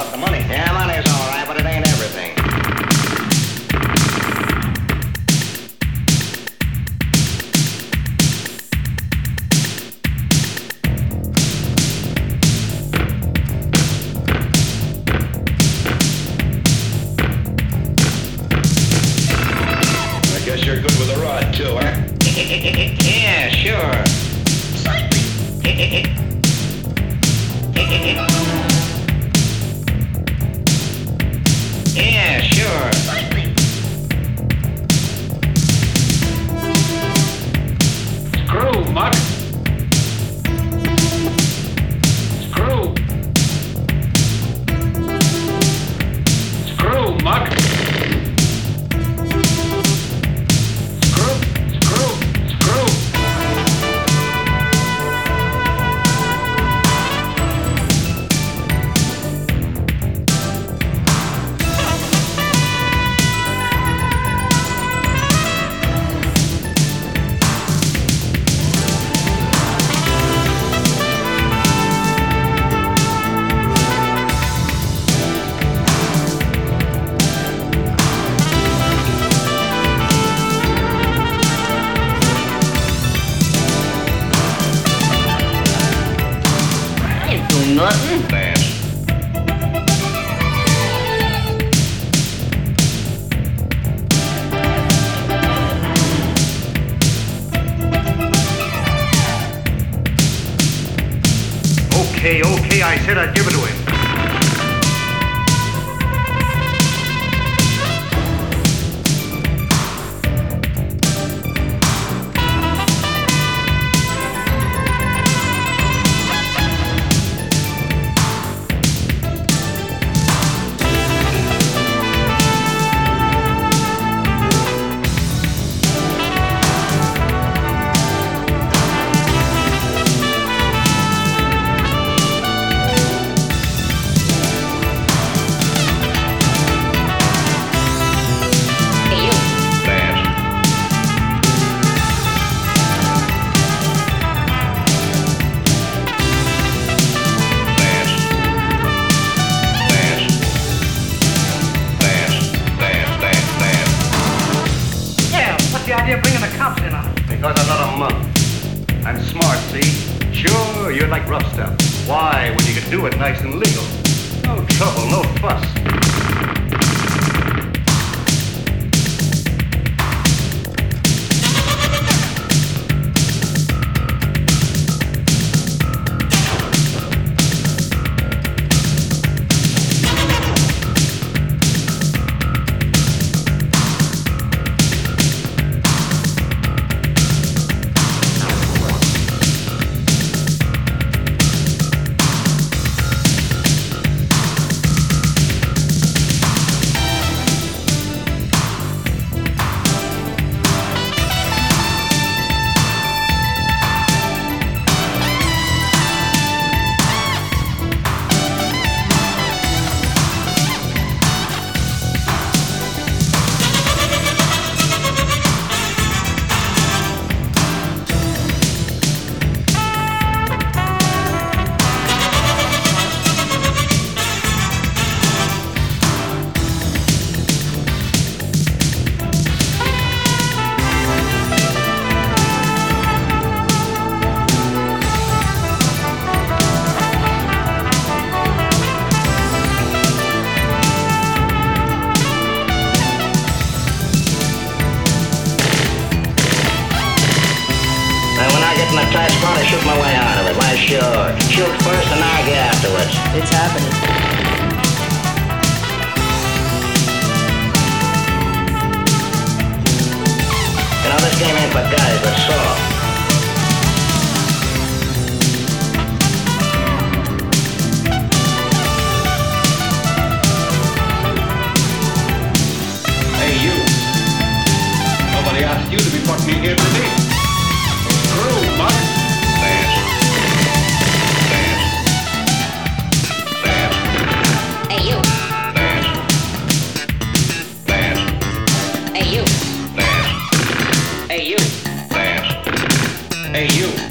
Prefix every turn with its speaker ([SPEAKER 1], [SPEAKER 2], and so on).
[SPEAKER 1] about the money.
[SPEAKER 2] Yeah, money's
[SPEAKER 1] all
[SPEAKER 2] right, but
[SPEAKER 1] it
[SPEAKER 3] ain't everything. I guess you're good with a
[SPEAKER 2] rod, too, yeah, sure.
[SPEAKER 1] Slightly.
[SPEAKER 4] Okay, okay, I said I'd give it to him.
[SPEAKER 5] In on us?
[SPEAKER 4] Because I'm not a monk. I'm smart, see? Sure, you're like rough stuff. Why, when you can do it nice and legal? No trouble, no fuss.
[SPEAKER 2] Shoot my way out of it. Why, sure. Shoot first and argue afterwards.
[SPEAKER 6] It's happening.
[SPEAKER 2] You know, this game ain't for guys, but soft.
[SPEAKER 1] Hey, you.